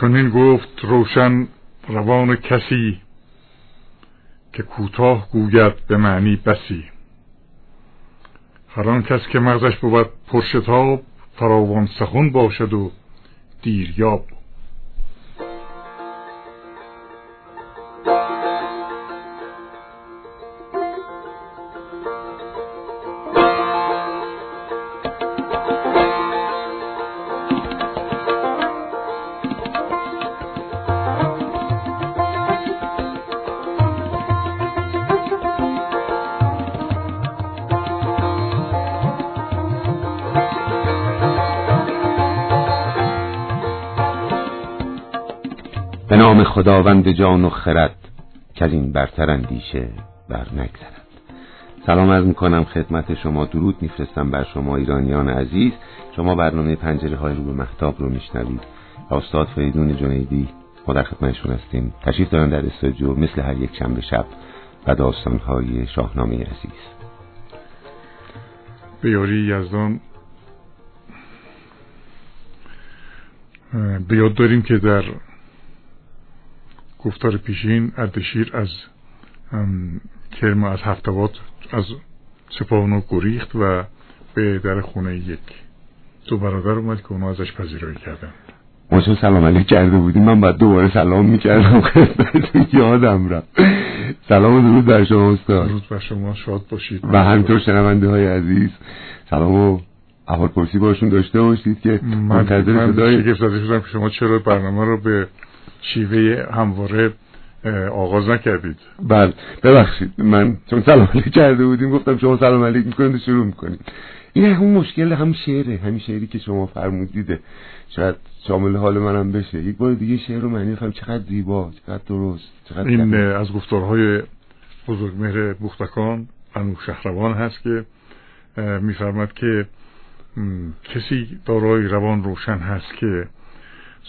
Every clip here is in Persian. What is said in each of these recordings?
چون این گفت روشن روان کسی که کوتاه گوید به معنی بسی. هر کس که مغزش بود پرشتاب فراوان سخن باشد و دیریاب. خداوند جان و خرد که این برتر اندیشه بر نگذرد. سلام از می‌کنم خدمت شما. درود میفرستم بر شما ایرانیان عزیز. شما برنامه پنجره های رو به محتاب رو میشنوید. استاد فریدون جنیدی ما در خدمتشون هستیم. تشریف دارن در استودیو مثل هر یک شنبه شب و داستان های شاهنامه عزیز. بیاری یزدان. بیاد داریم که در گفتار پیشین اردشیر از کرم از هفتوات از سپاهانو گریخت و به در خونه یک دو برادر اومد که اونا ازش پذیرایی کردن. ما چون سلام علیک کرده بودیم. من باید دوباره سلام می‌کردم. یادم رفت. سلام و درود بر شما استاد. درود بر شما. شاد باشید. و همینطور شنونده های عزیز سلام و احوال پرسی باشون داشته باشید که منتظر صدای شگفت زده شدم که شما چرا برنامه رو به شیوه همواره آغاز نکردید. بله. ببخشید من چون سلام علیک کرده بودیم گفتم شما سلام علیک می‌کنید و شروع می‌کنید این همون مشکل هم شعره همین شعری که شما فرمودیده شاید شامل حال منم بشه. یک بار دیگه شعر رو معنی فهم چقدر زیبا چقدر درست چقدر این از گفتارهای بزرگمهر بختکان انو شهروان هست که میفرماد که کسی دارای روان روشن هست که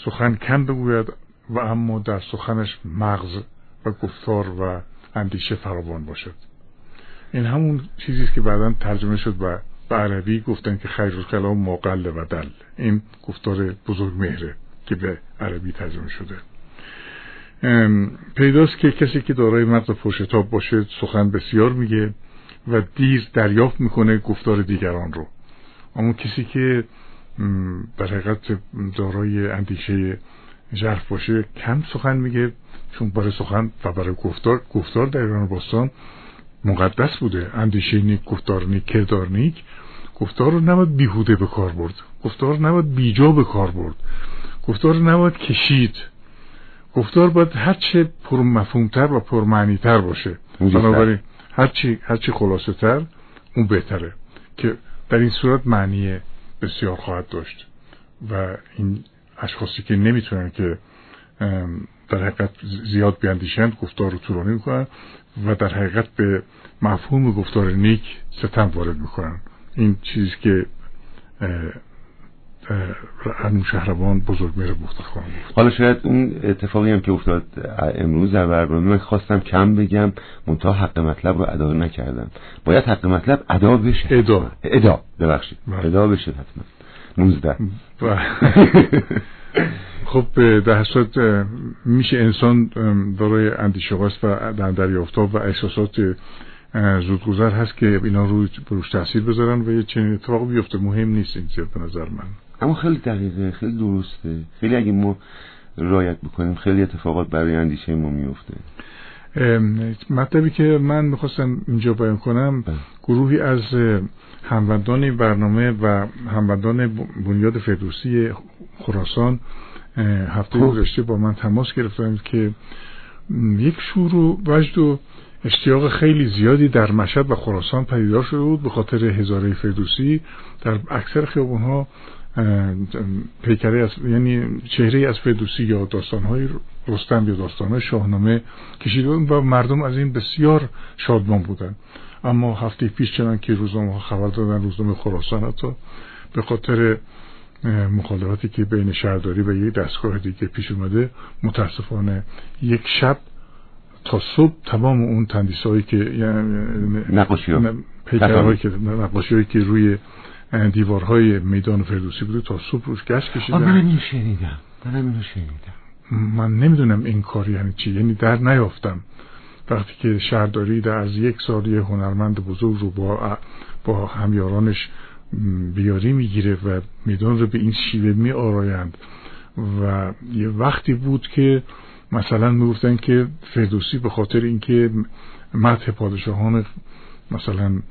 سخن کم بگوید و اما در سخنش مغز و گفتار و اندیشه فراوان باشد. این همون چیزی که بعدا ترجمه شد و به عربی گفتن که خیر کلام مقل و دل. این گفتار بزرگ مهره که به عربی ترجمه شده. پیداست که کسی که دارای مغز پرشتاب باشه سخن بسیار میگه و دیر دریافت می‌کنه گفتار دیگران رو. اما کسی که در حقیقت دارای اندیشه ژرف باشه کم سخن میگه چون برای سخن و برای گفتار گفتار در ایران باستان مقدس بوده. اندیشه نیک گفتار نیک کردار نیک. گفتار رو نباید بیهوده به کار برد. گفتار رو نباید بیجا به کار برد. گفتار رو نباید کشید. گفتار باید هرچه پرمفهومتر و پرمعنیتر باشه. بنابراین هرچی هرچی خلاصه تر اون بهتره. که در این صورت معنی بسیار خواهد داشت. و این اشخاصی که نمی‌تونن که در حقیقت زیاد بیاندیشند گفتار رو طولانی می‌کنن و در حقیقت به مفهوم گفتار نیک ستم وارد می‌کنن. این چیزی که انو شهربان بزرگ میره بخته خواهم حالا شاید اون اتفاقی هم که افتاد امروز در برنامه من خواستم کم بگم منتها حق مطلب رو ادا نکردم. باید حق مطلب ادا بشه. ادا ادا ببخشید. ادا بشه حتما. 19 خب در حساد میشه انسان دارای اندیشه و در دریافتاب و احساسات زودگذر هست که اینا روی بروش تاثیر بذارن و یه چنین اتفاق بیفته. مهم نیست این زیاد به نظر من. اما خیلی دقیقه خیلی درسته. خیلی اگه ما رایت بکنیم خیلی اتفاقات برای اندیشه ما میفته. مطلبی که من می‌خواستم اینجا بیان کنم گروهی از هموندان برنامه و هموندان بنیاد فردوسی خراسان هفته گذشته با من تماس گرفتن که یک شور و وجد و اشتیاق خیلی زیادی در مشهد و خراسان پدیدار شده بود به خاطر هزاره فردوسی. در اکثر خیابون ها پیکره از یعنی چهره از فردوسی یا داستانهای رستم یا داستانهای شاهنامه کشیده و مردم از این بسیار شادمان بودن اما هفته پیش چنان که روزنامه ها خبر دادن روزنامه خراسان حتی به خاطر مخالفتی که بین شهرداری و یک دستگاه دیگه پیش اومده متاسفانه یک شب تا صبح تمام اون تندیس هایی که نقاشی هایی که نقاشی هایی که روی دیوارهای میدان فردوسی بوده تا صبح روش گشت کشیدن. من اینو شنیدم. من اینو شنیدم. من نمی‌دونم این کار یعنی چی. یعنی در نیافتم. وقتی که شهرداری در از یک سال یه هنرمند بزرگ رو با, با همیارانش بیاری می‌گیره و میدان رو به این شیوه می آرایند و یه وقتی بود که مثلا می‌گفتن که فردوسی به خاطر اینکه مدح پادشاهان مثلا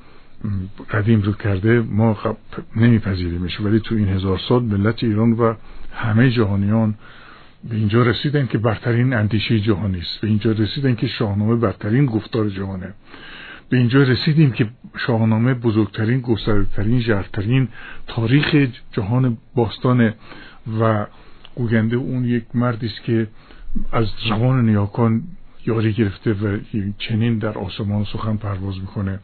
قدیم رو کرده ما نمیپذیریمش. ولی تو این هزار سال ملت ایران و همه جهانیان به اینجا رسیدن که برترین اندیشه جهانی است. به اینجا رسیدن که شاهنامه برترین گفتار جهانه. به اینجا رسیدیم که شاهنامه بزرگترین گستردهترین ژرفترین تاریخ جهان باستانه و گوینده اون یک مردی است که از زبان نیاکان یاری گرفته و چنین در آسمان سخن پرواز می‌کنه.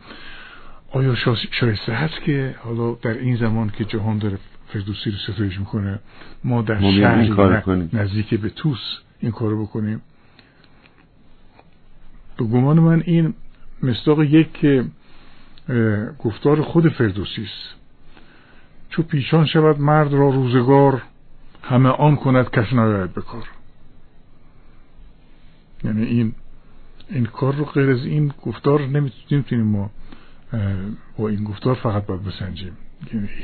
آیا شایسته هست که حالا در این زمان که جهان داره فردوسی رو ستایش می‌کنه ما در شهر نزدیک به توس این کارو بکنیم؟ به گمان من این مصداق یک که گفتار خود فردوسی است. چو پیشان شود مرد را روزگار همه آن کند کس نیاید بکار یعنی این این کار رو غیر از این گفتار نمی‌تونیم ما با این گفتار فقط باید بسنجیم.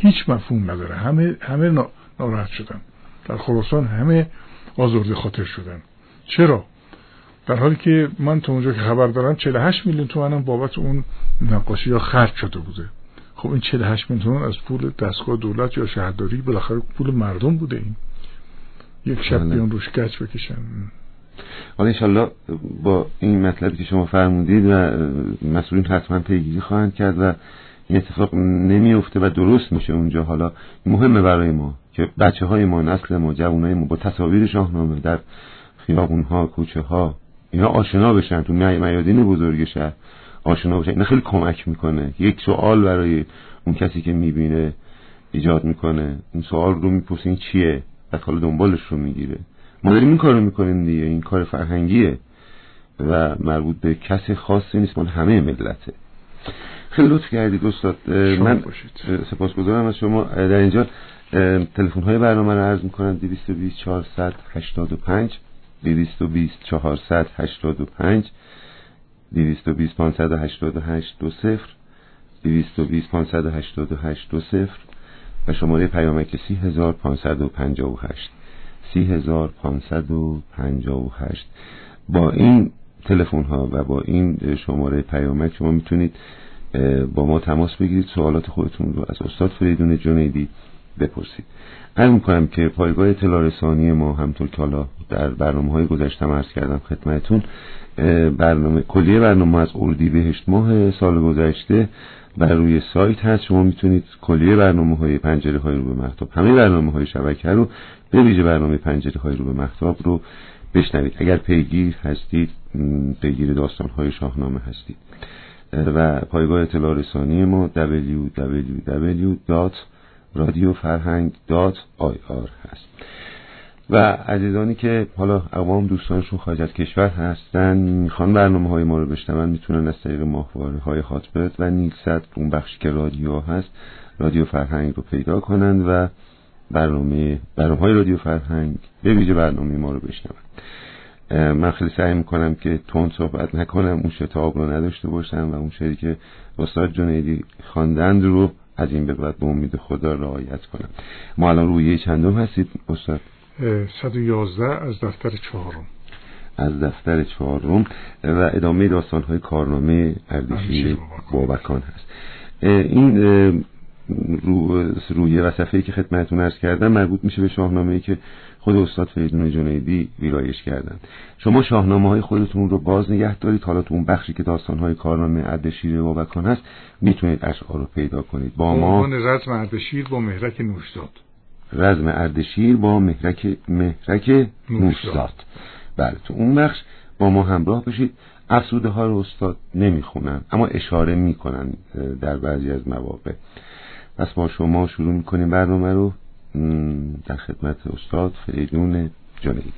هیچ مفهوم نداره. همه همه ناراحت شدن. در خراسان همه آزرده خاطر شدن. چرا؟ در حالی که من تو اونجا که خبر دارم 48 میلیون تومن بابت اون نقاشی ها خرج شده بوده. خب این 48 میلیون تومن از پول دستگاه دولت یا شهرداری بالاخره پول مردم بوده این. یک شب بله. بیان روش گچ بکشن. حالا انشالله با این مطلبی که شما فرمودید و مسئولین حتما پیگیری خواهند کرد و این اتفاق نمیفته و درست میشه اونجا. حالا مهمه برای ما که بچه های ما نسل ما جوان های ما با تصاویر شاهنامه در خیابون ها کوچه ها اینا آشنا بشن. تو میادین بزرگ شهر آشنا بشن. اینا خیلی کمک می‌کنه. یک سوال برای اون کسی که می‌بینه ایجاد می‌کنه. این سوال رو می‌پرسه این چیه؟ بعد حالا دنبالش رو می‌گیره. ما داریم این کارو می‌کنیم دیگه. این کار فرهنگیه و مربوط به کسی خاصی نیست. مال همه ملته. خیلی لطف کردید استاد. من سپاسگزارم از شما. در اینجا تلفن های برنامه رو عرض می‌کنم. 220 485 220 485 220 588 دو صفر 220 588 دو صفر و شماره پیامک 3558 3558 با این تلفن ها و با این شماره پیامک شما می‌تونید با ما تماس بگیرید. سوالات خودتون رو از استاد فریدون جنیدی بپرسید. عرض می‌کنم که پایگاه اطلاع رسانی ما همطور که حالا در برنامه های گذشته عرض کردم خدمتون برنامه کلیه برنامه از اردی بهشت ماه سال گذشته بر روی سایت هست. شما می‌تونید کلیه برنامه های پنجره های رو به مختاب همه برنامه های شبکه رو به ویژه برنامه پنجره های رو به مختاب رو بشنوید. اگر پیگیر هستید پیگیر داستان های شاهنامه هستید. و پایگاه اطلاع رسانی ما www.radiofarhang.ir هست. و عزیزانی که حالا اقوام دوستانشون خارج از کشور هستن می‌خوان برنامه های ما رو بشنون می‌تونن از طریق ماهواره های خاطبت و نیلسد اون بخشی که رادیو هست رادیو فرهنگ رو پیدا کنند و برنامه برنامه های رادیو فرهنگ به ویژه برنامه ما رو بشنون. من خیلی سعی می‌کنم که تون صحبت نکنم اون شتاب رو نداشته باشم و اون شعری که استاد جنیدی خواندند رو از این به بعد به امید خدا رعایت کنم. ما الان روی چندم هستید استاد؟ 111 از دفتر چهارم. از دفتر چهارم و ادامه داستان های کارنامه اردشیر بابکان هست. این روی و صفحه که خدمتتون ارز کردم مربوط میشه به شاهنامه که خود استاد فریدون جنیدی ویرایش کردن شما شاهنامه های خودتون رو باز نگه دارید. حالا تو اون بخشی که داستان های کارنامه اردشیر بابکان هست می‌تونید اشعار رو پیدا کنید. با ما رزم اردشیر با مهرک نوشداد. رزم اردشیر با مهرک مهرک نوشداد بله تو اون بخش با ما همراه بشید افسوده ها رو استاد نمی‌خونن اما اشاره می‌کنن در بعضی از مواقع. پس با شما شروع می‌کنیم برنامه رو. در خدمت استاد فریدون جنیدی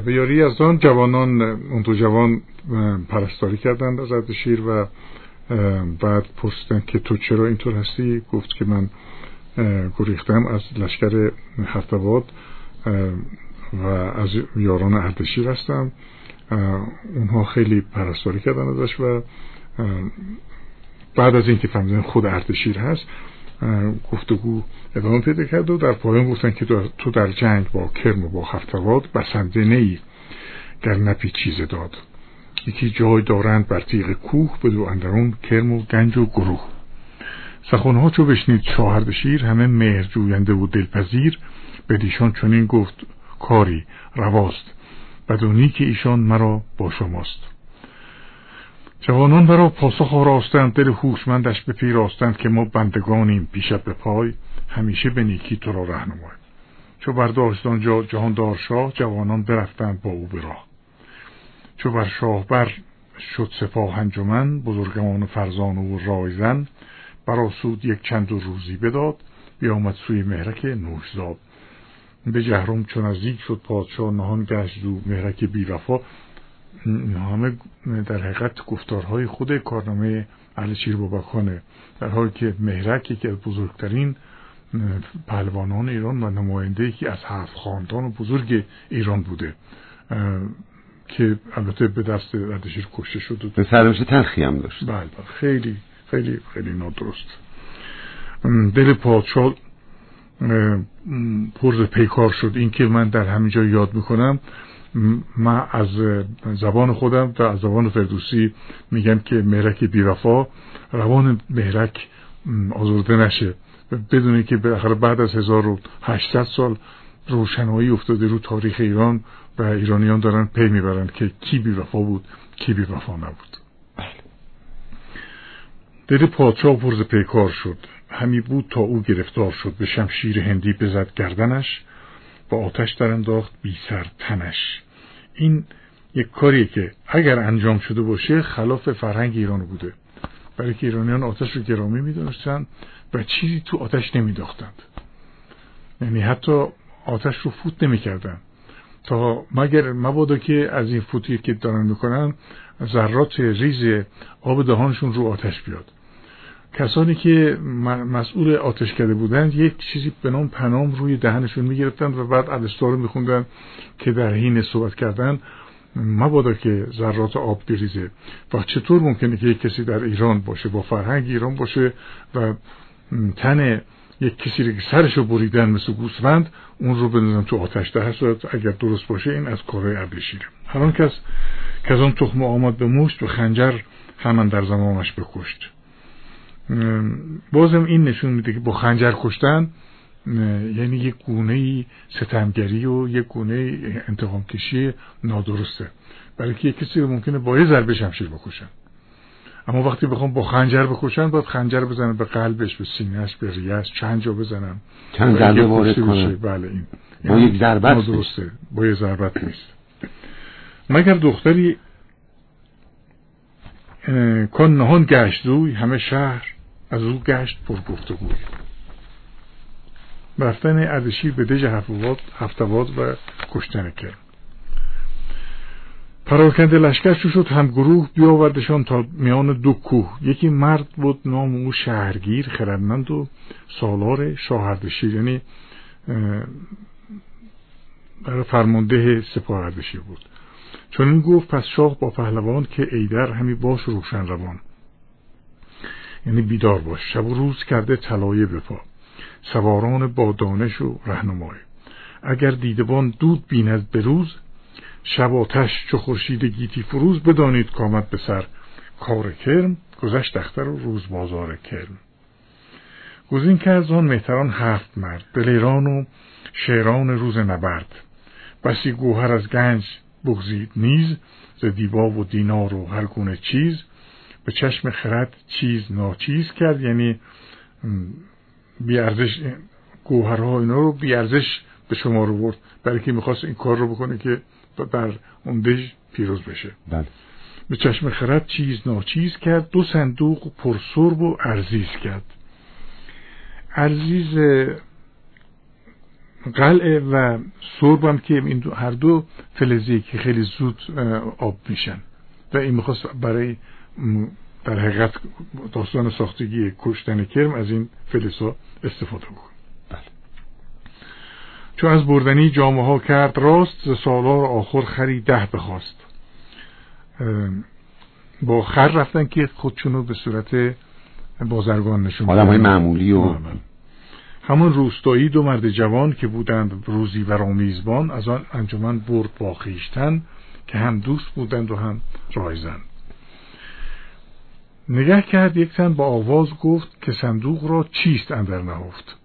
به یاری از آن جوانان اون دو جوان پرستاری کردند از اردشیر و بعد پرسیدن که تو چرا اینطور هستی؟ گفت که من گریختم از لشکر هفتواد و از یاران اردشیر هستم. اونها خیلی پرستاری کردن ازش و بعد از اینکه فهمیدن خود اردشیر هست گفتگو ادامه پیدا کرد و در پایان گفتن که تو در جنگ با کرم و با هفتواد بسنده نی گر نپی چیز داد. یکی جای دارند بر تیغ کوه بدو اندرون کرم و گنج و گروه. سخنها چو بشنید شاهردشیر همه مهر جوینده و دلپذیر. به دیشان چنین گفت کاری رواست. بدونی که ایشان مرا با شماست. جوانان برا پاسخ آراستند دل هوشمندش به پیراستند که ما بندگانیم پیشت به پای همیشه به نیکی تو را رهنمای چو برداشت آنجا جهاندار شاه جوانان برفتند با او به راه چو بر شاه بر شد سپاه انجمن بزرگان و فرزان و رایزن براسود یک چند و روزی بداد بیامد سوی مهرک نوشزاد به جهرم چون نزدیک شد پادشاه نهان گشت زو مهرک بیوفا همه در حقیقت گفتارهای خود کارنامه اهل شیر بابکانه در حالی که مهرک یکی از بزرگترین پهلوانان ایران و نماینده یکی از هفت خاندان بزرگ ایران بوده که البته به دست اردشیر کشته شد. به سرنوشت تلخی هم داشت. بله, بله. خیلی خیلی خیلی نادرست. دل پادشاه پرز پیکار شد. این که من در همینجا یاد می‌کنم من از زبان خودم و از زبان فردوسی میگم که مهرک بیوفا روان مهرک آزرده نشه. بدونی که بالاخره بعد از 1800 سال روشنایی افتاده رو تاریخ ایران و ایرانیان دارن پی می‌برن که کی بیوفا بود کی بیوفا نبود. بله. دل پادشاه پرز پیکار شد. همی بود تا او گرفتار شد. به شمشیر هندی بزد گردنش. با آتش در انداخت بی سر تنش. این یک کاریه که اگر انجام شده باشه خلاف فرهنگ ایران بوده. برای که ایرانیان آتش رو گرامی می‌دونستن و چیزی تو آتش نمیداختند. یعنی حتی آتش رو فوت نمی‌کردن. تا مگر مبادا که از این فوتی که دارن می‌کنن ذرات ریز آب دهانشون رو آتش بیاد. کسانی که مسئول آتش کرده بودند یک چیزی به نام پنام روی دهنشون می‌گرفتند و بعد الستا رو میخوندن که در حین صحبت کردن مبادا که ذرات آب بریزه. و چطور ممکنه که یک کسی در ایران باشه با فرهنگ ایران باشه و تن یک کسی که سرش رو بریدن مثل گوسفند اون رو بندازن تو آتش در اگر درست باشه این از کارهای اردشیره هر کس که از آن تخم آمد به مشت و خنجر همان در زمانش بکشت. بازم این نشون میده که با خنجر کشتن یعنی یک گونه ستمگری و یک گونه انتقام کشی نادرسته. برای که یک کسی رو ممکنه با یه ضربه شمشیر بکشن. اما وقتی بخوام با خنجر بکشن باید خنجر بزنن به قلبش به سینهش به ریش چند جا بزنن چند ضربه وارد کنه. بله این. با یک ضربت نادرسته. با یک ضربت نیست. مگر دختری کن نهان گشت دوی همه شهر از او گشت پر گفتگوی رفتن اردشیر به دژ هفتواد و کشتن کرد پراکنده لشکر چو شد هم گروه بیاوردشان تا میان دو کوه. یکی مرد بود نام او شهرگیر خردمند و سالار شاهردشیر یعنی فرمانده سپاه اردشیر بود. چون این گفت پس شاه با پهلوان که ایدر همی باش روشن روان. یعنی بیدار باش. شب و روز کرده طلایه بپا سواران با دانش و رهنمای. اگر دیدبان دود بیند به روز شب آتش چو خورشید گیتی فروز بدانید کامد به سر. کار کرم گذشت دختر و روز بازار کرم. گزین کرد آن مهتران هفت مرد. دلیران و شعران روز نبرد. بسی گوهر از گنج بگزید نیز ز دیبا و دینار و هر گونه چیز. به چشم خرد چیز ناچیز کرد یعنی بیارزش گوهرها اینا رو بیارزش به شما رو برد برای که می‌خواست این کار رو بکنه که بر اون دژ پیروز بشه. بله. به چشم خرد چیز ناچیز کرد دو صندوق پرسرب و ارزیز کرد. ارزیز قلعه و سرب هم که این دو هر دو فلزی که خیلی زود آب میشن. و این می‌خواست برای در حقیقت داستان ساختگی کشتن کرم از این فلزها استفاده بکن بله. چون از بردنی جامعه ها کرد راست ز سالار آخر خری ده بخواست. با خر رفتن که خودشونو به صورت بازرگان نشون آدم های معمولی و همون روستایی دو مرد جوان که بودند روزی و رامیزبان از آن انجمن برد با خیشتن که هم دوست بودند و هم رایزن نگه کرد یک تن با آواز گفت که صندوق را چیست اندر نهفت.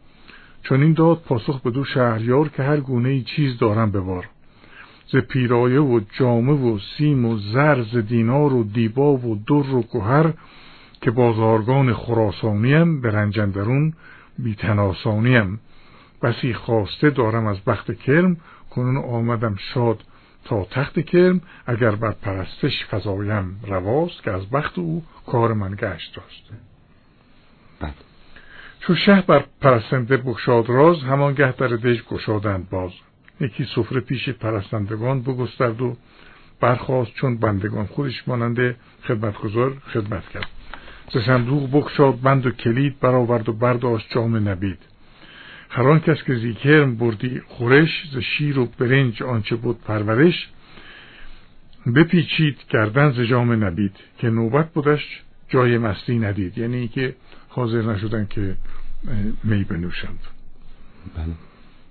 چون این داد پاسخ به دو شهریار که هر گونه ای چیز دارم ببار. ز پیرایه و جامه و سیم و زر ز دینار و دیبا و در و گوهر که بازارگان خراسانیم به رنجندرون بیتناسانیم. بسی خواسته دارم از بخت کرم کنون آمدم شاد تا تخت کرم. اگر بر پرستش فضایم رواست که از بخت او کار من گشت داشته. بله. چون شه بر پرستنده بخشاد راز همانگه در دژ گشادند باز. یکی سفره پیش پرستندگان بگسترد و برخواست چون بندگان خودش ماننده خدمتگزار خدمت کرد. ز صندوق بکشاد بند و کلید برآورد و برداشت جام نبید. هر کس که زیکرم بردی خورش ز شیر و برنج آنچه بود پرورش بپیچید گردن ز جام نبید که نوبت بودش جای مستی ندید. یعنی که حاضر نشدن که می بنوشند. بله.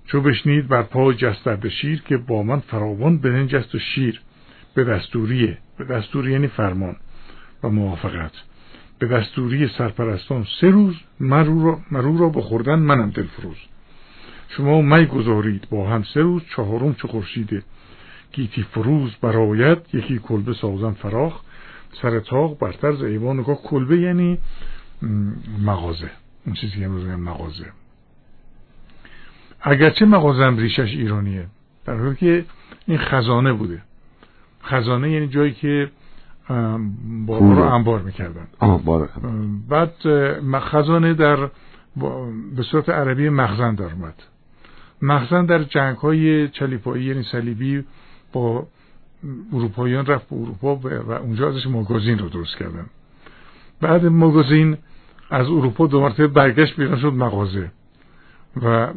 چو بشنید بر پای جسترد شیر که با من فراوان برنج است و شیر به دستوریه به دستوری یعنی فرمان و موافقت. به دستوری سرپرستان سه روز مرو را, مرو را بخوردن منم دلفروز. شما می گذارید با هم سه روز چهارم چه خورشید گیتی فروز برایت یکی کلبه سازم فراخ سر تاق برتر ز ایوان نگاه. کلبه یعنی مغازه. اون چیزی که امروز مغازه. اگرچه مغازم ریشش ایرانیه در حالی که این خزانه بوده. خزانه یعنی جایی که بارها رو انبار می‌کردن. بعد خزانه در به صورت عربی مخزن در اومد. مخزن در جنگ های چلیپایی یعنی صلیبی با اروپاییان رفت به اروپا و اونجا ازش ماگازین رو درست کردن. بعد ماگازین از اروپا دو مرتبه برگشت بیرون شد مغازه. و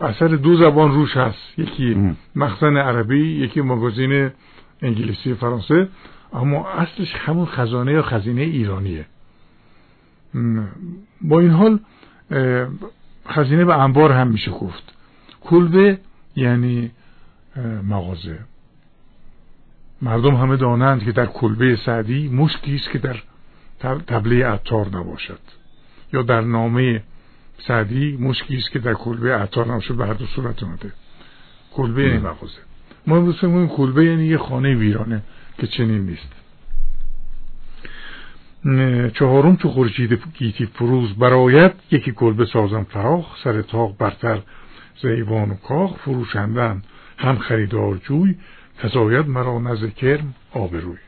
اثر دو زبان روش هست. یکی مخزن عربی یکی ماگازین انگلیسی فرانسه. اما اصلش همون خزانه یا خزینه ایرانیه. با این حال خزینه به انبار هم میشه گفت. کلبه یعنی مغازه. مردم همه دانند که در کلبه سعدی مشکی است که در تبله عطار نباشد. یا در نامه سعدی مشکی است که در کلبه عطار نباشد. به هر دو صورت اومده. کلبه یعنی مغازه. ما امروز این کلبه یعنی یه خانه ویرانه که چنین نیست. چهارم تو خورشید گیتی فروز برایت یکی کلبه سازم فراخ سر تاق برتر زیوان و کاخ فروشندن. هم خریدار جوی فزاید مرا نزد کرم آبروی.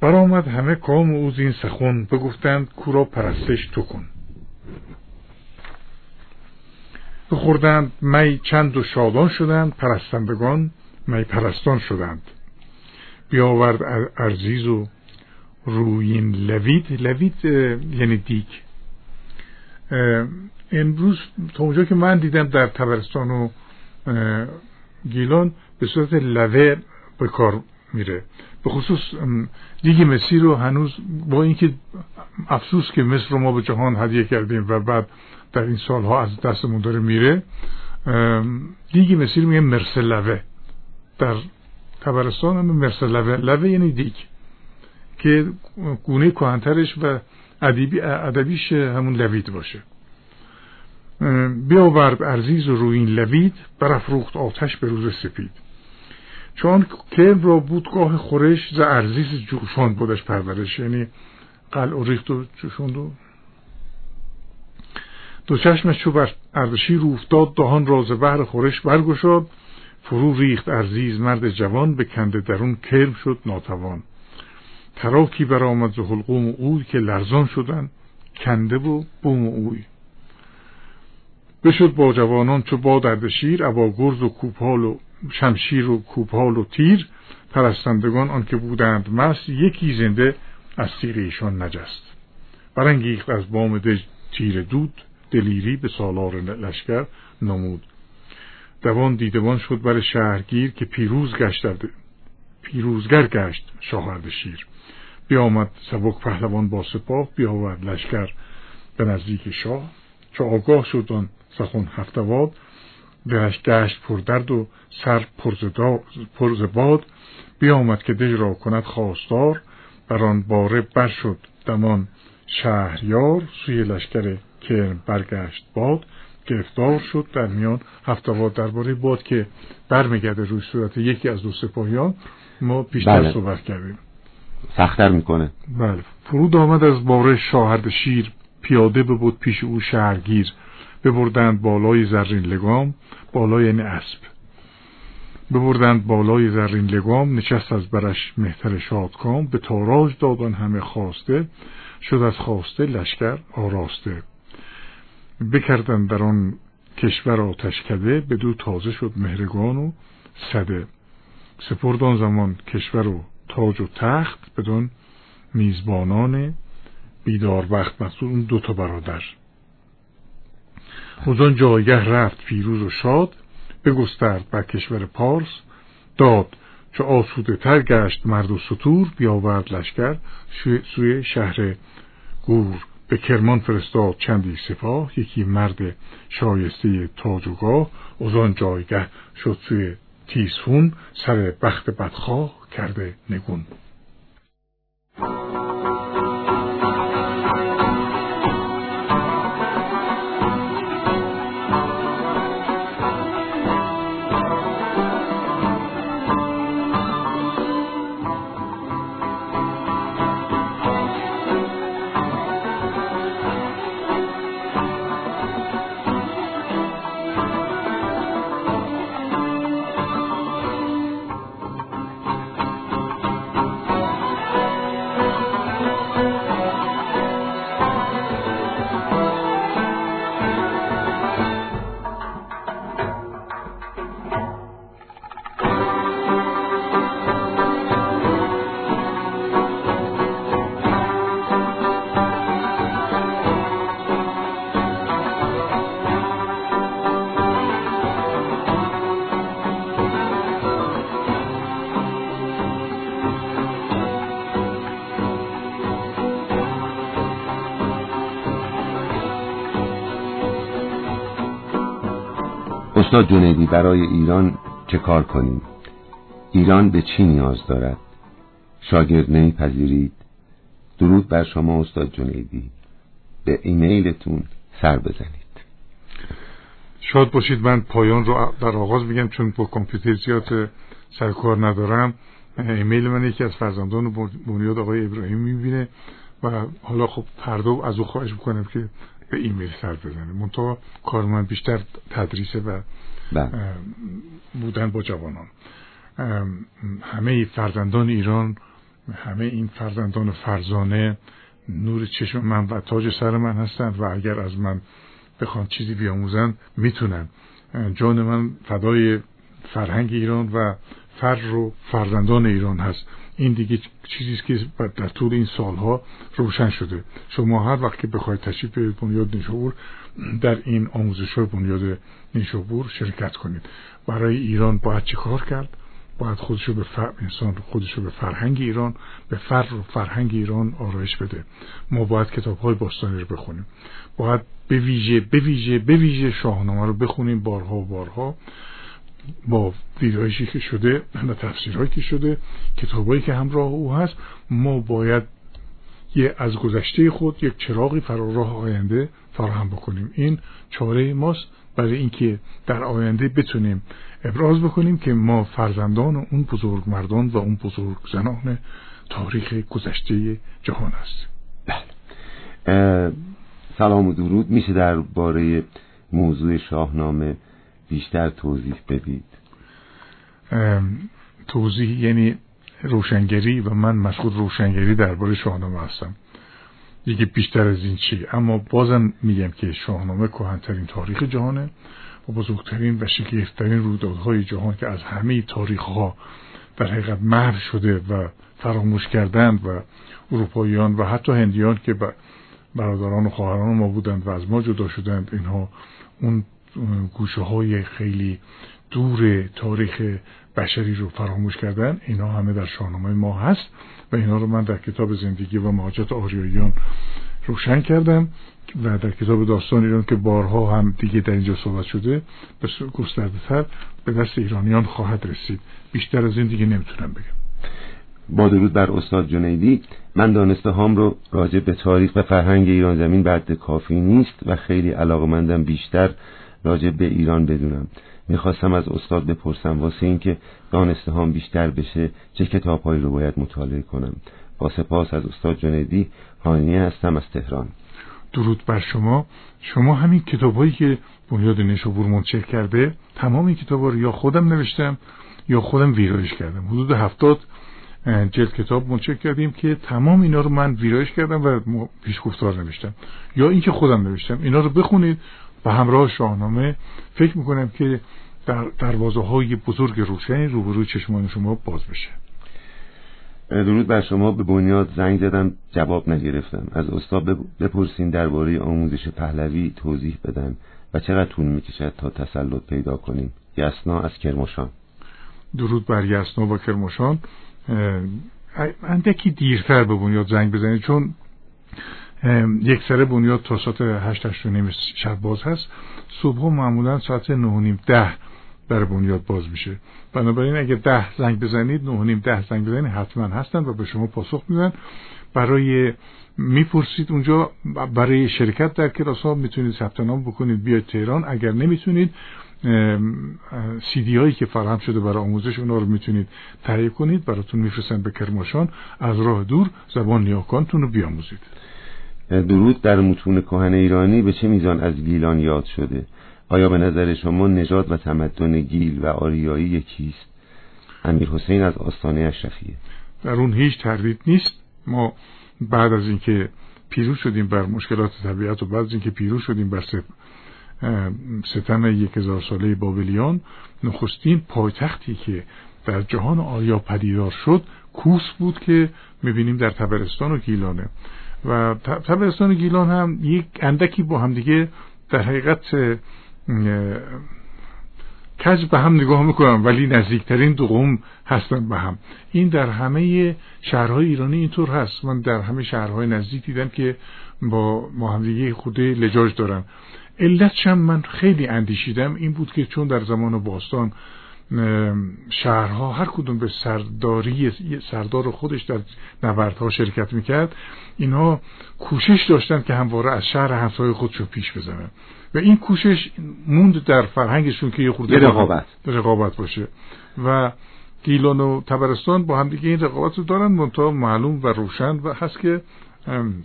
برآمد همه کام او این سخن بگفتند کورا پرستش تو کن. بخوردند می چند و شادان شدند پرستندگان می پرستان شدند. بیاورد ارزیز و روین لوید لوید یعنی دیگ امروز تا اونجا که من دیدم در تبرستان و گیلان به صورت لوه به کار میره. به خصوص دیگ مسی رو هنوز با اینکه افسوس که مصر رو ما به جهان هدیه کردیم و بعد در این سالها از دستمون داره میره دیگ مسی رو میگه مرسلوه در تبرستان هم مرسل لوه. یعنی دیگ که گونه کهنترش و ادبی ادبیش همون لوید باشه. بیاورد ارزیز و روین لوید برافروخت آتش به روز سپید. چون کرم را بودگاه خورش ز ارزیز جوشان بودش پرورش یعنی قلع و ریخت و جوشوند و دو چشمش چو بر اردشیر افتاد دهان راز بحر خورش برگشاد. فرو ریخت ارزیز مرد جوان به کنده درون کرم شد ناتوان. تراکی برآمد ز حلقوم اوی که لرزان شدن کنده و بوم اوی. بشد با جوانان چو با درد شیر ابا گرز و کوپال و شمشیر و کوپال و تیر پرستندگان آنکه بودند مست یکی زنده از تیر ایشان نجست. برانگیخت از بام دژ تیر دود دلیری به سالار لشکر نمود. دوان دیدبان شد بر شهرگیر که پیروز گشت پیروزگر گشت شاهرد شیر بیامد سبک پهلوان با سپاه بیاورد لشکر به نزدیک شاه. چو آگاه شد آن سخن هفتواد دلش گشت پردرد و سر پرز باد. بیامد که دژ را کند خواستار بر آن باره بر شد دمان شهریار. سوی لشکر کرم برگشت باد گرفتار شد در میان هفتواد درباره باد که برمیگرده روی صورت یکی از دو سپاهیان. ما بیشتر بله. صحبت کردیم. سختر می‌کنه. بله. فرود آمد از باره شاهرد شیر. پیاده بود پیش او شهرگیر. ببردند بالای زرین لگام بالای یعنی اسب. ببردند بالای زرین لگام نشست از برش مهتر شادکام به تاراج دادن همه خواسته شد از خواسته لشکر آراسته. بکردن در آن کشور آتشکده به دو تازه شد مهرگان و صده سپردان زمان کشور و تاج و تخت بدون میزبانان بیدار وقت مسئول اون دوتا برادر. از جایگه رفت فیروز و شاد بگسترد بر کشور پارس داد چه آسوده تر گشت مرد و سطور بیاورد لشکر سوی شهر گور. به کرمان فرستاد چندی سپاه یکی مرد شایسته تاج و از آن جایگه شد سوی تیزفون سر بخت بدخواه کرده نگون. استاد جنیدی برای ایران چه کار کنیم؟ ایران به چی نیاز دارد؟ شاگرد پذیرید درود بر شما استاد جنیدی. به ایمیلتون سر بزنید. شاد باشید من پایان رو در آغاز بگم چون با کامپیوتر زیاد سرکار ندارم. ایمیل من یکی از فرزندان بنیاد آقای ابراهیم می‌بینه و حالا خب فردا از او خواهش می‌کنم که به ایمیل سر بزنه. منتها کار من بیشتر تدریسه و. بودن با جوانان. همه فرزندان ایران همه این فرزندان فرزانه نور چشم من و تاج سر من هستند و اگر از من بخوان چیزی بیاموزن می‌تونن. جان من فدای فرهنگ ایران و فر و فرزندان ایران هست. این دیگه چیزی که در طول این سالها روشن شده. شما هر وقت که بخواید تشریف به بنیاد نیشابور در این آموزش های بنیاد نیشابور شرکت کنید. برای ایران باید چه کار کرد؟ باید خودشو به فر... انسان خودشو به فرهنگ ایران به فر فرهنگ ایران آرایش بده. ما باید کتاب های باستانی رو بخونیم. باید به ویژه به ویژه به ویژه شاهنامه رو بخونیم بارها و بارها. با ویدایشی که شده و تفسیرهایی که شده کتابایی که همراه او هست ما باید یه از گذشته خود یک چراغی فراراه آینده فراهم بکنیم. این چاره ماست. برای اینکه در آینده بتونیم ابراز بکنیم که ما فرزندان اون بزرگ مردان و اون بزرگ زنان تاریخ گذشته جهان هستیم. بله. سلام و درود. میشه درباره موضوع شاهنامه بیشتر توضیح بدید؟ توضیح یعنی روشنگری و من مسئول روشنگری درباره شاهنامه هستم. دیگه بیشتر از این چی اما بازم میگم که شاهنامه کهنترین تاریخ جهانه و بزرگترین و شگفتترین رویدادهای جهان که از همه تاریخ ها در حقیقت محو شده و فراموش کردند و اروپاییان و حتی هندیان که برادران و خواهران ما بودند و از ما جدا شدند اینها اون گوشه های خیلی دور تاریخ بشری رو فراموش کردن اینا همه در شاهنامه ما هست و اینا رو من در کتاب زندگی و مهاجرت آریاییان روشن کردم و در کتاب داستان ایران که بارها هم دیگه در اینجا صحبت شده به گسترده تر به دست ایرانیان خواهد رسید. بیشتر از این دیگه نمی‌تونم بگم. با درود بر استاد جنیدی. من دانسته هام رو راجع به تاریخ و فرهنگ ایران زمین بعد کافی نیست و خیلی علاقمندم بیشتر راجع به ایران بدونم. می‌خواستم از استاد بپرسم واسه اینکه دانسته هام بیشتر بشه چه کتابهایی رو باید مطالعه کنم. با سپاس از استاد جنیدی هانیه هستم از تهران. درود بر شما. شما همین کتابهایی که بنیاد نشابور منتشر کرده تمام این کتاب رو یا خودم نوشتم یا خودم ویرایش کردم. حدود هفتاد جلد کتاب منتشر کردیم که تمام اینا رو من ویرایش کردم و پیش گفتار نوشتم. یا اینکه خودم نوشتم. اینا رو بخونید و همراه شاهنامه. فکر می‌کنم که در دروازه های بزرگ روشنی روبروی چشمان شما باز بشه. درود بر شما. به بنیاد زنگ زدم جواب نگرفتم. از استاد بپرسین درباره آموزش پهلوی توضیح بدن و چقدر طول می‌کشد تا تسلط پیدا کنیم. یسنا از کرماشان. درود بر یسنا و کرماشان. اندکی دیرتر به بنیاد زنگ بزنید چون یک سره بنیاد تا ساعت هشت هشت نیم شب باز هست. صبح معمولا ساعت نه نیم ده در بنیاد باز میشه. بنابراین اگه ده زنگ بزنید نه نیم ده زنگ بزنید حتما هستن و به شما پاسخ میدن. برای می‌پرسید اونجا برای شرکت در کلاس ها می‌تونید ثبت نام بکنید بیاید تهران. اگر نمی‌تونید سی دی هایی که فراهم شده برای آموزش اونا رو می‌تونید تهیه کنید. براتون میفرستن به کرماشان. از راه دور زبان نیاکانتون رو بیاموزید. درود در متون کهن ایرانی. به چه میزان از گیلان یاد شده؟ آیا به نظر شما نژاد و تمدن گیل و آریایی یکیست امیر حسین از آستانه اشرفیه. در اون هیچ تردید نیست. ما بعد از اینکه پیروز شدیم بر مشکلات طبیعت و بعد از اینکه پیروز شدیم بر ستم یک هزار ساله بابلیان نخستین پایتختی که در جهان آریا پدیدار شد کوس بود که می‌بینیم در تبرستان و گیلانه. و تبرستان و گیلان هم یک اندکی با هم دیگه در حقیقت کج به هم نگاه می‌کنم ولی نزدیکترین دو قوم هستن به هم. این در همه شهرهای ایرانی اینطور هست. من در همه شهرهای نزدیک دیدم که با ما همدیگه لجاج دارن. علتش هم من خیلی اندیشیدم این بود که چون در زمان باستان شهرها هر کدوم به سرداری سردار خودش در نبردها شرکت می‌کرد اینها کوشش داشتن که همواره از شهر همسایه خودشو پیش بزنن. و این کوشش موند در فرهنگشون که یه خورده رقابت. رقابت باشه. و گیلان و تبرستان با هم دیگه این رقابت رو دارن منتها معلوم و روشن و هست که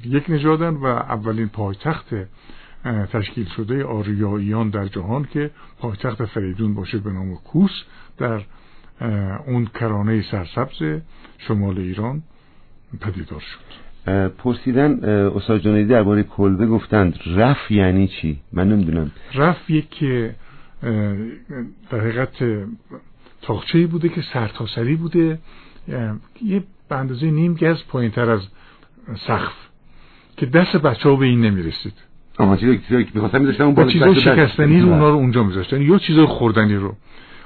یک نژادن و اولین پایتخت تشکیل شده آریاییان در جهان که پایتخت فریدون باشه به نام کوس در اون کرانه سرسبز شمال ایران پدیدار شد. پرسیدن استاد جنیدی درباره کلبه گفتند رف یعنی چی؟ من نمی‌دونم. رف یک در حقیقت تاخچه بوده که سرتاسری بوده یه به اندازه نیم گز پایین تر از سقف که دست بچه ها به این نمی‌رسید. آها چیزی که می‌خواستم میذاشتن اون بالا چیزای شکستنی رو اونا رو اونجا میذاشتن. یا چیزای خوردنی رو.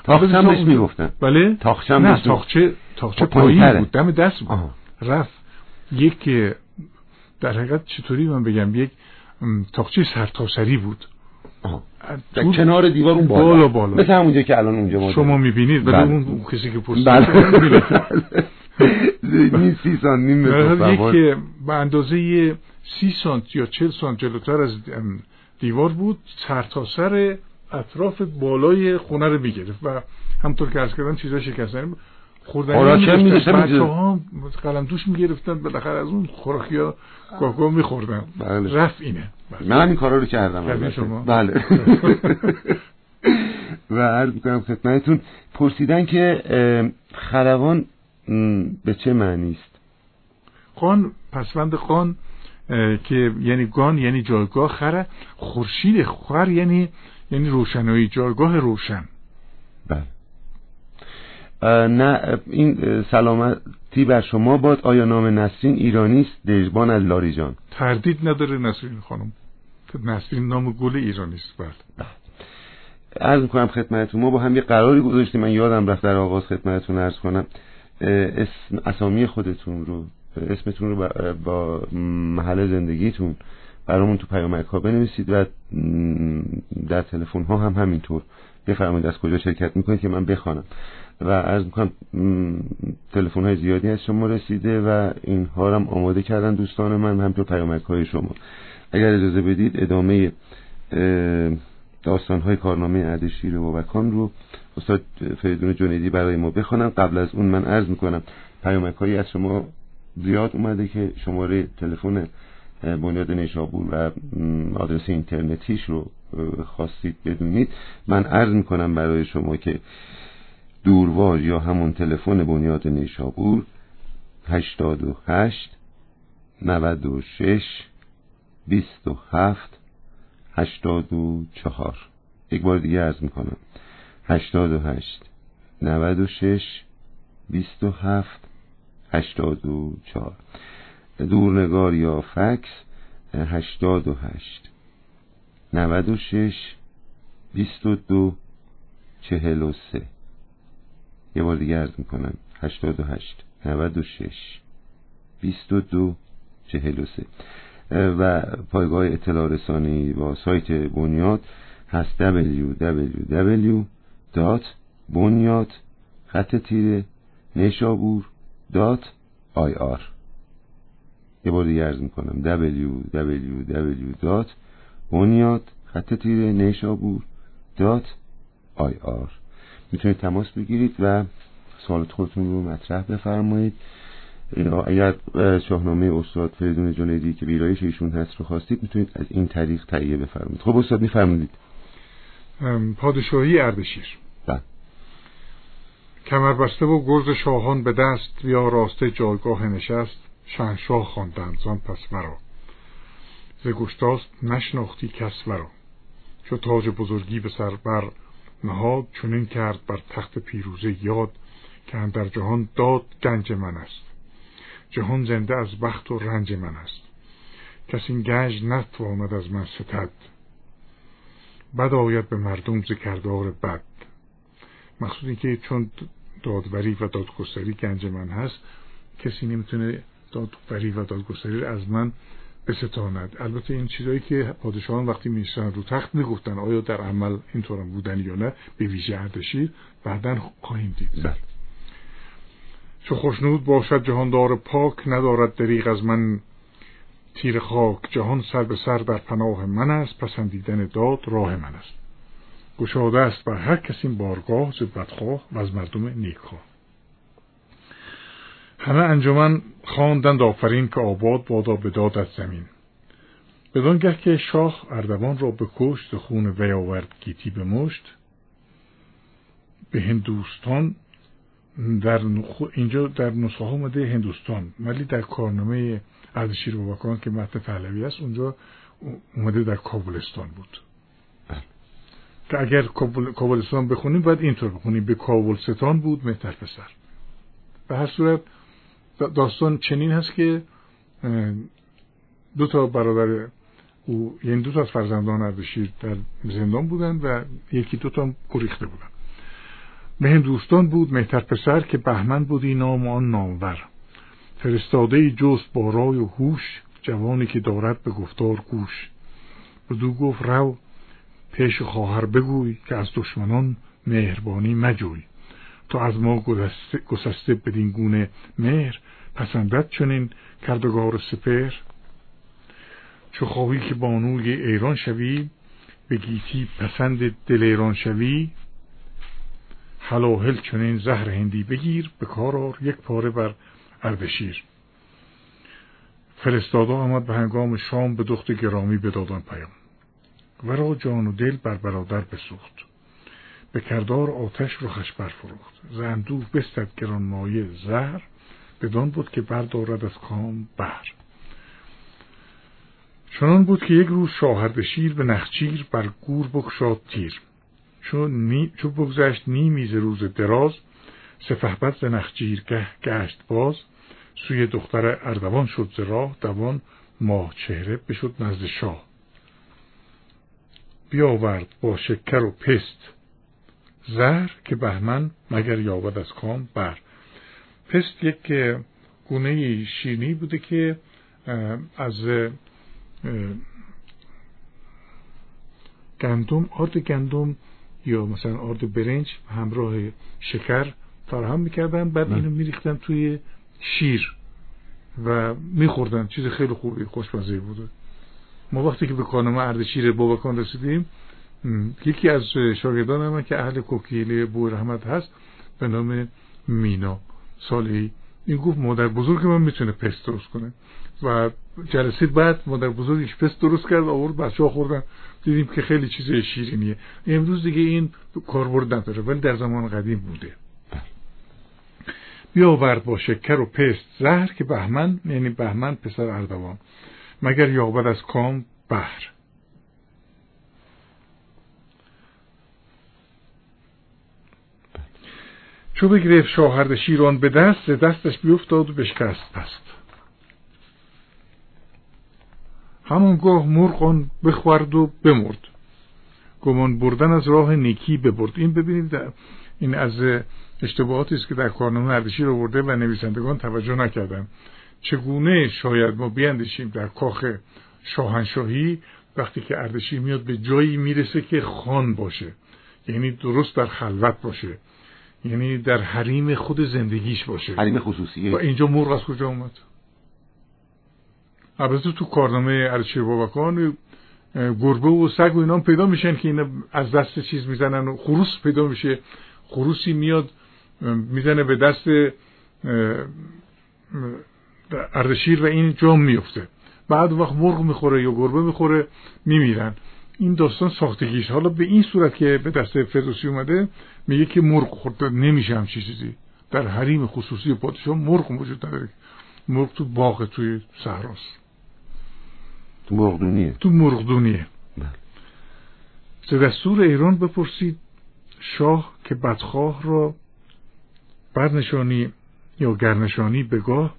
تاخچه بهش می‌گفتن. بله. تاخچه نه تاخچه تاخچه پایین بود. دم دست بود. رفت یک در حقیقت چطوری من بگم؟ یک تاخچه سرتاسری بود. در کنار دیوار اون بالا. بالا, بالا. مثل همونجا که الان اونجا ما شما می‌بینید؟ ولی بله. اون کسی که پرسید. بله. نیم سی سانت نیم یک به اندازه سی سانت یا چل سانت جلوتر از دیوار بود سرتاسر اطراف بالای خونه رو می‌گرفت و همطور که از کردم چیزا شکستن خوردن بچه ها قلم دوش می‌گرفتن بالاخره از اون خوراکی ها گاه میخوردن. بله. رفت اینه. بله. من این کارا رو کردم شما؟ بله. و عرض می‌کنم خدمتتون پرسیدن که خلوان به چه معنی است؟ قان پسوند قان که یعنی گان یعنی جایگاه خره. خورشید خر یعنی یعنی روشنایی جایگاه روشن. بله. نه این سلامتی بر شما باد. آیا نام نسرین ایرانی است؟ دژبان از لاریجان تردید نداره نسرین خانم. نسرین نام گل ایرانی است. بله, بله. عرض می‌کنم خدمتتون ما با هم یه قراری گذاشتیم. من یادم رفت در آغاز خدمتتون عرض کنم. اسم اسامی خودتون رو اسمتون رو با محل زندگیتون برامون تو پیامک ها بنویسید و در تلفن ها هم همینطور بفرمایید از کجا شرکت می‌کنید که من بخوانم. و عرض می‌کنم تلفن های زیادی از شما رسیده و اینها هم آماده کردن دوستان من و همینطور پیامک های شما. اگر اجازه بدید ادامه داستان های کارنامه اردشیر بابکان رو استاد فریدون جنیدی برای ما بخوانم قبل از اون من عرض می‌کنم پیامک از شما زیاد اومده که شماره تلفن بنیاد نیشابور و آدرس اینترنتیش رو خواستید بدونید. من عرض می‌کنم برای شما که دورواژ یا همون تلفن بنیاد نیشابور 88 96 27 84 یک بار دیگه عرض می‌کنم. 88 96 27 84 دورنگار یا فکس 88 96 22 43 یه بار دیگه عرض می‌کنم. 88 96 22 43 و پایگاه اطلاع رسانی با سایت بنیاد هست www.bunyad خط تیره نشابور آر. یه بار دیگه ارز می‌کنم. www.bunyad خط تیره نشابور آر. می‌تونید تماس بگیرید و سوالات خودتون رو مطرح بفرمایید. اگر شاهنامه استاد فریدون جنیدی که ویرایش ایشون هست رو خواستید می‌تونید از این طریق تهیه بفرمایید. خب استاد میفرمایید. پادشاهی اردشیر. بله. کمر بسته و گرز شاهان به دست بیا راسته جایگاه نشست شهنشاه خواندند زان پس مرا. ز گشتاست نشناختی کس ورا چو تاج بزرگی به سر بر نهاد چنین کرد بر تخت پیروزه یاد که در جهان داد گنج من است. جهان زنده از بخت و رنج من است. کس این گنج نتواند از من ستد. بد آید به مردم ز کردار بد. مقصود که چون دادوری و دادگستری گنج من هست کسی نمی‌تونه دادوری و دادگستری از من بستاند البته این چیزایی که پادشاهان وقتی میشن رو تخت می‌گفتن آیا در عمل اینطور بودن یا نه؟ به ویژه اردشیر بعدا خواهیم دید. بله. چو خوشنود باشد جهاندار پاک ندارد دریغ از من. تیر خاک جهان سر به سر در پناه من است. پسندیدن داد راه من است. گشاده است بر هر کسی بارگاه ز بدخواه و از مردم نیکخواه. همه انجمن خواندند آفرین که آباد بادا به داد از زمین. بدانگه که شاه اردوان را به کشت خون وی آورد گیتی به مشت. به هندوستان در اینجا در نسخه ها اومده هندوستان ولی در کارنامه اردشیر بابکان که متن پهلوی است اونجا اومده در کابلستان بود. بله. که اگر کابلستان بخونیم باید اینطور بخونیم. به کابلستان بود مهتر پسر. به هر صورت داستان چنین هست که دو تا برادر او یعنی دو تا از فرزندان اردشیر در زندان بودن و یکی دو تا گریخته بودن. به دوستان بود مهتر پسر که بهمن بودی نام آن نامور. فرستاده جست با رای و هوش جوانی که دارد به گفتار گوش. دو گفت رو پیش خواهر بگوی که از دشمنان مهربانی مجوی. تو از ما گسسته بدین گونه مهر پسندت چنین کردگار سپر چو خواهی که بانوی ایران شوی به گیتی پسند دل ایران شوی. هلاهل چنین زهر هندی بگیر به کار یک پاره بر اردشیر. فرستاده آمد به هنگام شام به دخت گرامی بدادن پیام. ورا جان و دل بر برادر بسوخت. به کردار آتش رخش برفروخت زندوه بستد گران مایه زهر بدان بود که بردارد از کام بر چنان بود که یک روز شاهردشیر به نخچیر بر گور بکشاد تیر. چون, نی... چون بگذشت نیمیز روز دراز سفهبت ز نخچیر گه گشت باز. سوی دختر اردوان شد ز راه دوان ماه چهره بشد نزد شاه. بیاورد با شکر و پست زهر که بهمن مگر یابد از کام بر پست یک گونه شیرینی بوده که از گندم آرد گندم یا مثلا آرد برنج همراه شکر فراهم می‌کردن بعد اینو میریختن توی شیر و میخوردن. چیز خیلی خوبی خوشمزه بوده ما وقتی که به کانما اردشیر بابکان رسیدیم یکی از شاگردان من که اهل کوکیلی بو رحمت هست به نام مینا. سالی. این گفت مادر بزرگ من می‌تونه پست درست کنه. و جلسه بعد مادر بزرگش پست درست کرد آورد بچه ها خوردن. دیدیم که خیلی چیز شیرینیه. امروز دیگه این کاربرد نداره ولی در زمان قدیم بوده. بیاورد با شکر و پست. زهر که بهمن یعنی بهمن پسر اردوان. مگر یابد از کام بهر؟ چو بگرفت شاهرد شیران به دست دستش بیفتاد و بشکست پست همانگاه مرغ آن بخورد و بمرد. گمان بردن از راه نیکی ببرد. این ببینید این از اشتباهاتی است که در کارنامه اردشیر آورده و نویسندگان توجه نکردن. چگونه شاید ما بیاندیشیم در کاخ شاهنشاهی وقتی که اردشیر میاد به جایی می‌رسه که خان باشه. یعنی درست در خلوت باشه. یعنی در حریم خود زندگیش باشه. حریم خصوصیه. و اینجا مرغ از کجا اومد؟ البته تو کارنامه اردشیر بابکان گربه و سگ و اینا پیدا میشن که اینا از دست چیز می‌زنن و خروس پیدا میشه. خروسی میاد می‌زنه به دست اردشیر و این جام میفته. بعد وقت مرغ می‌خوره یا گربه می‌خوره میمیرن. این داستان ساختگیش. حالا به این صورت که به دست فردوسی اومده میگه که مرغ خورده نمیشه همچی چیزی. در حریم خصوصی پادشاه مرغ وجود نداره. مرغ تو باغ توی صحراست. تو مرغدونیه تو مرغدونیه به دستور ایران بپرسید شاه که بدخواه را برنشانی یا گرنشانی بگاه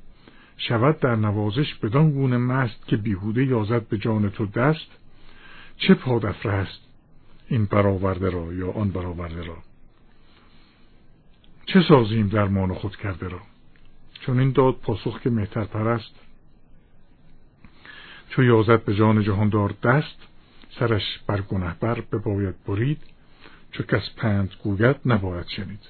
شود در نوازش بدان گونه مست که بیهوده یازد به جان تو دست چه پادفره است این برآورده را یا آن برآورده را؟ چه سازیم در مان خود کرده را؟ چون این داد پاسخ که مهتر پرست چو یازد به جان جهاندار دست سرش بر گنه بر بباید برید. چو کس پند گوید نباید شنید.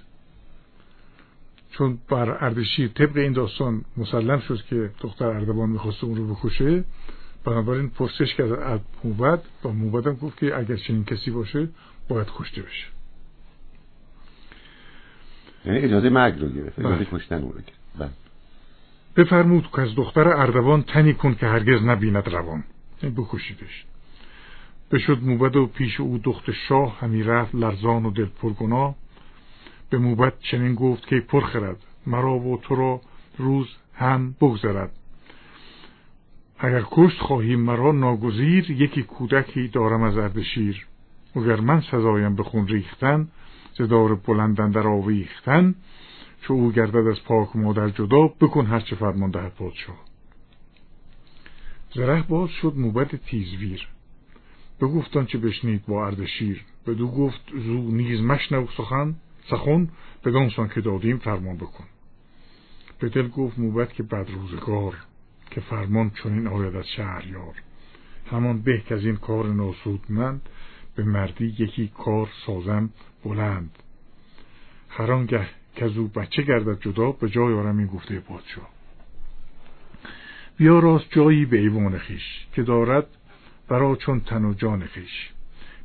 چون بر اردشیر طبق این داستان مسلم شد که دختر اردوان می‌خواست اون رو بکشه بنابراین پرسش کرد از موبد؟ و موبد هم گفت که اگر چنین کسی باشه باید کشته بشه. یعنی اجازه مرگ رو گرفت اجازه کشتن رو گرفت. بله. بفرمود که از دختر اردوان تنی کن که هرگز نبیند روان. بکشیدش. بشد موبد و پیش او دخت شاه همی رفت لرزان و دل پرگناه به موبت چنین گفت که پرخرد مرا و تو را روز هم بگذرد. اگر کشت خواهی مرا ناگزیر یکی کودکی دارم از اردشیر اگر من سزایم به خون ریختن زدار بلندن در آویختن چو او گردد از پاک مادر جدا بکن هرچه فرمان دهد پادشاه. زره باز شد موبت تیزویر. بگفتان چه بشنید با اردشیر بدو گفت زو نیز مشنو سخن سخن بدانسان که دادیم فرمان بکن. به دل گفت موبت که بد روزگار که فرمان چنین آید از شهریار. همان به که از این کار ناسودمند به مردی یکی کار سازم بلند. هرانگه که از او بچه گردد جدا به جای آرم این گفته پادشاه. بیا راست جایی به ایوان خیش که دارد برا چون تن و جان خیش.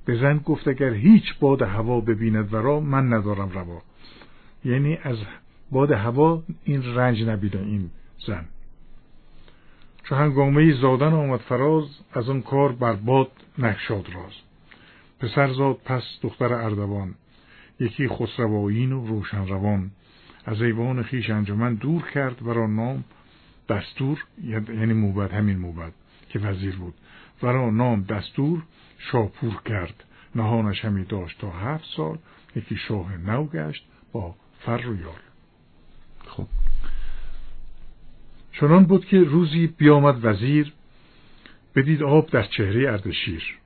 به زن گفت اگر هیچ باد هوا ببیند ورا من ندارم روا. یعنی از باد هوا این رنج نبیده این زن. چو هنگامه زادن آمد فراز از اون کار بر باد نکشاد راز. پسر زاد پس دختر اردوان. یکی خسروایین و روشن روان از ایوان خیش انجمن دور کرد برا نام دستور یعنی موبد همین موبد که وزیر بود. و را نام دستور شاپور کرد. نهانش همی داشت تا هفت سال. یکی شاه نو گشت با فر و یال. خب. چنان بود که روزی بیامد وزیر بدید آب در چهره اردشیر.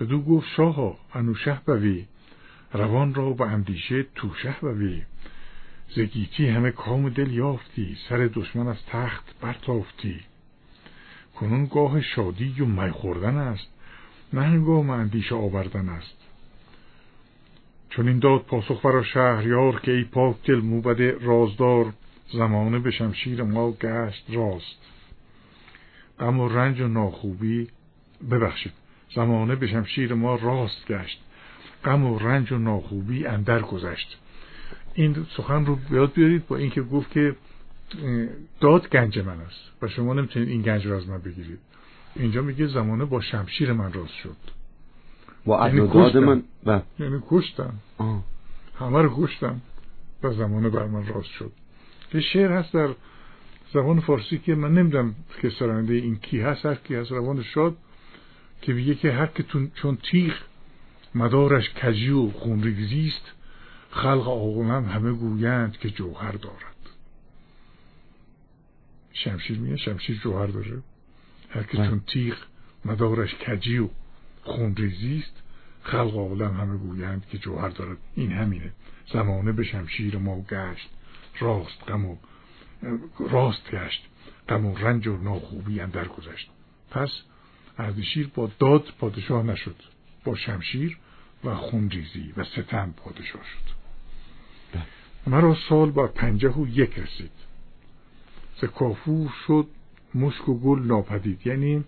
بدو گفت شاها انوشه بوی روان را به اندیشه توشه بوی زگیتی همه کام دل یافتی سر دشمن از تخت برتافتی. کنون گاه شادی و می خوردن است نه هنگام اندیشه آوردن است. چون این داد پاسخ برا شهریار که ای پاک دل موبد رازدار زمانه به شمشیر ما گشت راست. غم و رنج و ناخوبی ببخشید. زمانه به شمشیر ما راست گشت. غم و رنج و ناخوبی اندر گذشت. این سخن رو بیاد بیارید با اینکه گفت که داد گنج من است و شما نمی‌تونید این گنج رو از من بگیرید. اینجا میگه زمانه با شمشیر من راست شد. با یعنی داد من و... یعنی کشتم. همه رو کشتم و زمانه بر من راست شد. یه شعر هست در زبان فارسی که من نمی‌دونم که سرانده این کی هست هر کی هست روان شاد. که میگه که هر که چون تیغ مدارش کجی و خونریزی است خلق عالم همه گویند که جوهر دارد. شمشیر میگه شمشیر جوهر داره. هر که چون تیغ مدارش کجی و خونریزی است خلق عالم همه گویند که جوهر دارد. این همینه. زمانه به شمشیر ما گشت. راست غم و راست گشت. غم و رنج و ناخوبی اندر گذشت. پس اردشیر با داد پادشاه نشد با شمشیر و خونریزی و ستم پادشاه شد. مرا سال با پنجه و یک رسید. ز کافور شد مشک و گل ناپدید. یعنی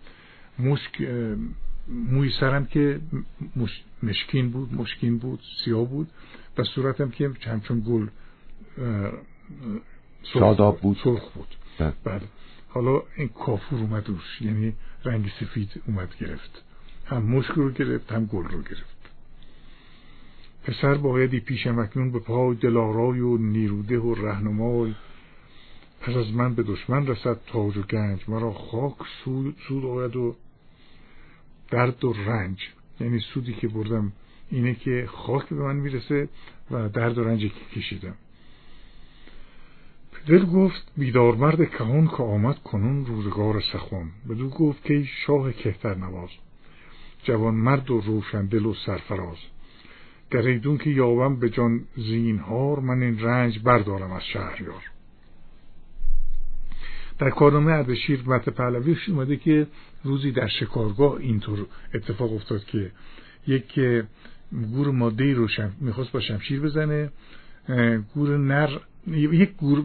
مشک موی سرم که مشکین بود مشکین بود سیاه بود. و صورتم که همچون گل شاداب بود. سرخ بود. بله. بله. حالا این کافور اومد روش. یعنی رنگ سفید اومد گرفت. هم مشک رو گرفت هم گل رو گرفت. پسر بایدی پیشم اکنون به پای دلارای و نیروده و رهنمای. پس از من به دشمن رسد تاج و گنج. مرا خاک سود, سود آید و درد و رنج. یعنی سودی که بردم اینه که خاک به من می‌رسه و درد و رنجی که کشیدم. دل گفت بیدار مرد کهون که آمد کنون روزگار سخون بدو گفت که شاه کهتر نواز. جوان مرد و روشن دل و سرفراز. در ایدون که یاوم به جان زینهار من این رنج بردارم از شهریار. در کارنامه اردشیر مت پهلویش اومده که روزی در شکارگاه اینطور اتفاق افتاد که یک گور ماده رو شم... می‌خواست با شمشیر بزنه گور نر یک گور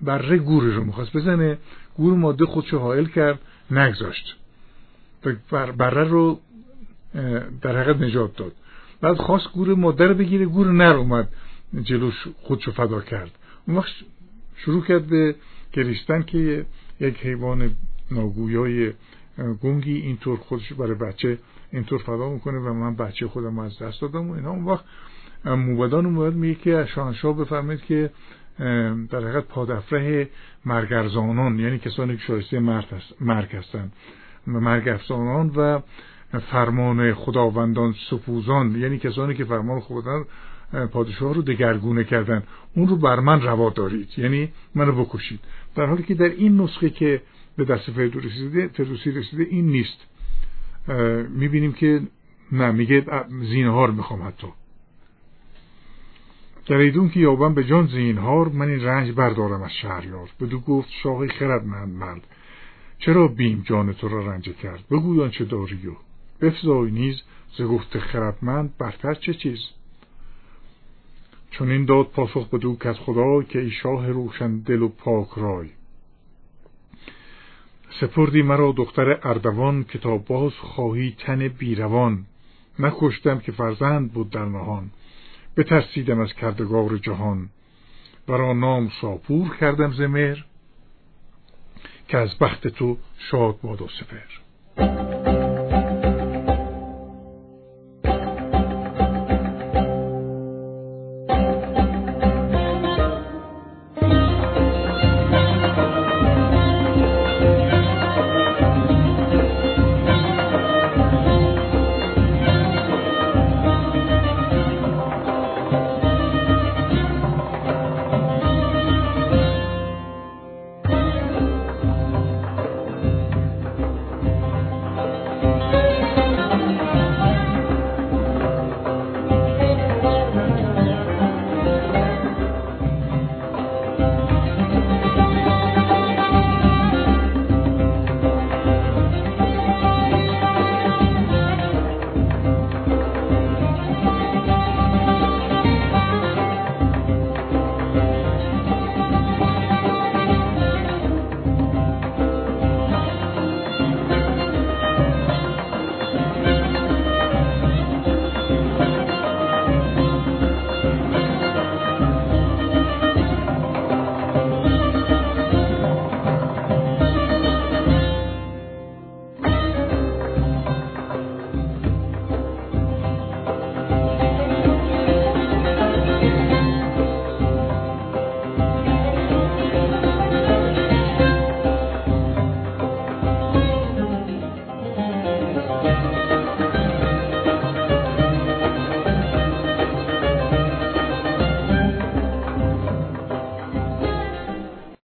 بره گور رو می‌خواست بزنه گور ماده خودشو حائل کرد نگذاشت. بره رو در حقیقت نجات داد. بعد خواست گور ماده رو بگیره گور نر اومد جلوش خودشو فدا کرد. اون وقت شروع کرد به گریستن که یک حیوان ناگویای گنگی اینطور خودش برای بچه اینطور فدا می‌کنه و من بچه خودم از دست دادم و اینا. اون وقت موبدان اومد میگه که شاهنشاه بفرمید که در حقیقت پادفره مرگرزانان یعنی کسانی که شایسته مرگ هستند مرگرزانان و فرمان خداوندان سپوزان یعنی کسانی که فرمان خداوندان پادشاه رو دگرگونه کردن. اون رو بر من روا دارید یعنی منو بکشید. در حالی که در این نسخه که به دست فردوسی رسیده این نیست. می‌بینیم که نه میگه زینهار می‌خوام حتی. در ایدون که یابم به جان زینهار من این رنج بردارم از شهریار بدو گفت شاهی خرد من مرد چرا بیم جان تو را رنج کرد؟ بگویان چه داری و بفزای نیز ز گفت خردمند برتر چه چیز؟ چون این داد پاسخ بدو که از خدا که ای شاه روشن دل و پاک رای. سپردی مرا دختر اردوان کتاب باز خواهی تن بیروان. نکشتم که فرزند بود در نهان. بترسیدم از کردگار جهان. برا نام شاپور کردم زمر که از بخت تو شاد باد و سپر.